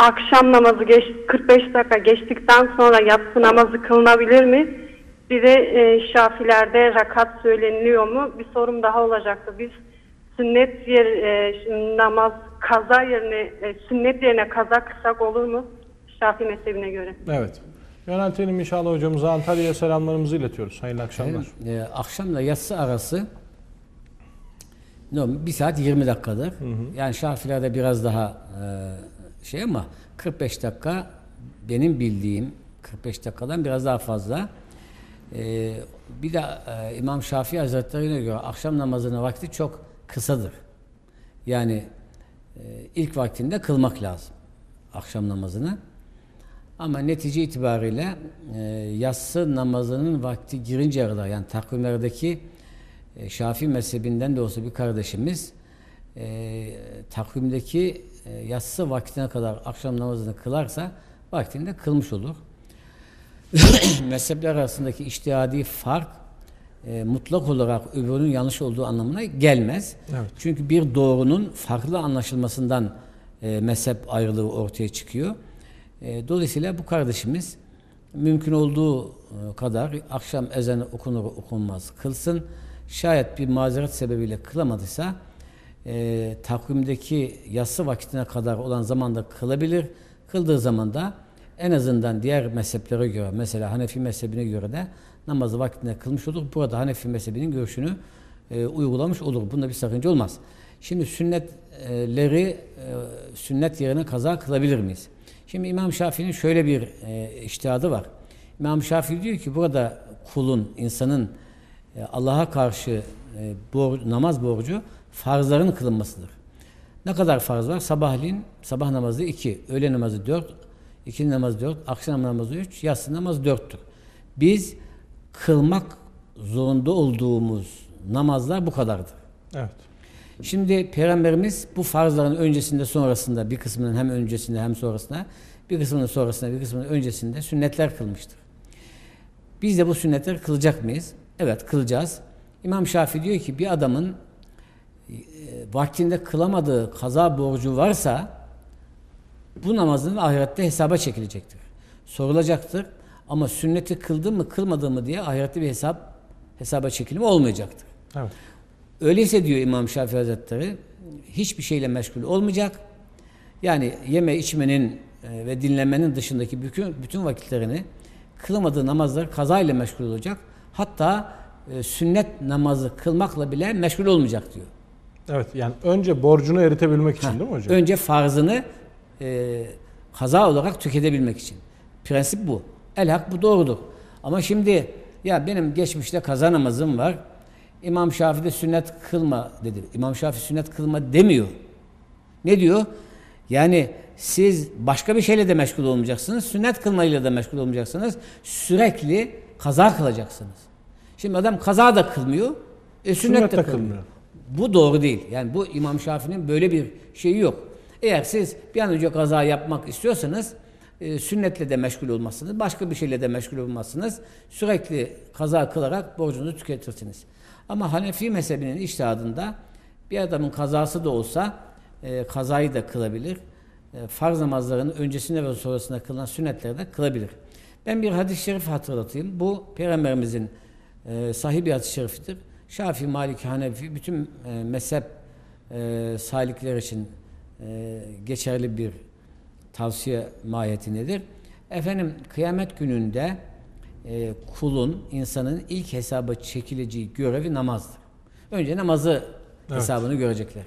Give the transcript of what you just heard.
akşam namazı geç, 45 dakika geçtikten sonra yatsı namazı kılınabilir mi? Bir de e, Şafilerde rakat söyleniliyor mu? Bir sorum daha olacaktı. Biz sünnet yer e, namaz kaza yerine e, sünnet yerine kaza kısak olur mu? Şafi mezhebine göre. Evet. Yöneltelim inşallah hocamıza Antalya'ya selamlarımızı iletiyoruz. Hayırlı akşamlar. E, akşamla yatsı arası no, 1 saat 20 dakikadır. Yani Şafilerde biraz daha e, şey ama 45 dakika benim bildiğim 45 dakikadan biraz daha fazla. E, bir de e, İmam Şafii Hazretleri'ne göre akşam namazının vakti çok kısadır. Yani e, ilk vaktinde kılmak lazım akşam namazını. Ama netice itibariyle e, yatsı namazının vakti girinceye kadar yani takvimlerdeki e, Şafii mezhebinden de olsa bir kardeşimiz e, takvimdeki e, yatsı vaktine kadar akşam namazını kılarsa vaktinde kılmış olur. Mezhepler arasındaki iştihadi fark e, mutlak olarak öbürünün yanlış olduğu anlamına gelmez. Evet. Çünkü bir doğrunun farklı anlaşılmasından e, mezhep ayrılığı ortaya çıkıyor. E, dolayısıyla bu kardeşimiz mümkün olduğu e, kadar akşam ezanı okunur okunmaz kılsın. Şayet bir mazeret sebebiyle kılamadıysa e, takvimdeki yatsı vakitine kadar olan zamanda kılabilir. Kıldığı zaman da en azından diğer mezheplere göre mesela Hanefi mezhebine göre de namazı vaktinde kılmış olur. Burada Hanefi mezhebinin görüşünü e, uygulamış olur. Bunda bir sakınca olmaz. Şimdi sünnetleri e, sünnet yerine kaza kılabilir miyiz? Şimdi İmam Şafii'nin şöyle bir e, iştihadı var. İmam Şafii diyor ki burada kulun, insanın e, Allah'a karşı e, bor, namaz borcu farzların kılınmasıdır. Ne kadar farz var? Sabahleyin sabah namazı iki, öğle namazı dört, ikindi namazı dört, akşam namazı üç, yatsı namazı dörttür. Biz kılmak zorunda olduğumuz namazlar bu kadardır. Evet. Şimdi Peygamberimiz bu farzların öncesinde sonrasında bir kısmının hem öncesinde hem sonrasında bir kısmının sonrasında bir kısmının öncesinde sünnetler kılmıştır. Biz de bu sünnetleri kılacak mıyız? Evet kılacağız. İmam Şafii diyor ki bir adamın vaktinde kılamadığı kaza borcu varsa bu namazın ahirette hesaba çekilecektir. Sorulacaktır. Ama sünneti kıldı mı kılmadı mı diye ahirette bir hesap hesaba çekilimi olmayacaktır. Evet. Öyleyse diyor İmam Şafii Hazretleri hiçbir şeyle meşgul olmayacak. Yani yeme içmenin e, ve dinlemenin dışındaki bütün, bütün vakitlerini kılmadığı namazları kaza ile meşgul olacak. Hatta e, sünnet namazı kılmakla bile meşgul olmayacak diyor. Evet yani önce borcunu eritebilmek için değil mi hocam? Önce farzını e, kaza olarak tüketebilmek için. Prensip bu. El hak bu doğrudur. Ama şimdi ya benim geçmişte kaza namazım var. İmam Şafii de sünnet kılma dedi. İmam Şafii sünnet kılma demiyor. Ne diyor? Yani siz başka bir şeyle de meşgul olmayacaksınız. Sünnet kılmayla da meşgul olmayacaksınız. Sürekli kaza kılacaksınız. Şimdi adam kaza da kılmıyor. E, sünnet, Sünnet de de kılmıyor. kılmıyor. Bu doğru değil. Yani bu İmam Şafii'nin böyle bir şeyi yok. Eğer siz bir an önce kaza yapmak istiyorsanız e, sünnetle de meşgul olmazsınız. Başka bir şeyle de meşgul olmazsınız. Sürekli kaza kılarak borcunuzu tüketirsiniz. Ama Hanefi mezhebinin iştihadında bir adamın kazası da olsa e, kazayı da kılabilir. E, farz namazlarının öncesinde ve sonrasında kılınan sünnetleri de kılabilir. Ben bir hadis-i şerif hatırlatayım. Bu Peygamberimizin e, sahih bir hadis-i şerifidir. Şafii, Maliki, Hanefi bütün e, mezhep e, salikler için e, geçerli bir tavsiye mahiyetindedir. Efendim kıyamet gününde e, kulun, insanın ilk hesaba çekileceği görevi namazdır. Önce namazı hesabını görecekler.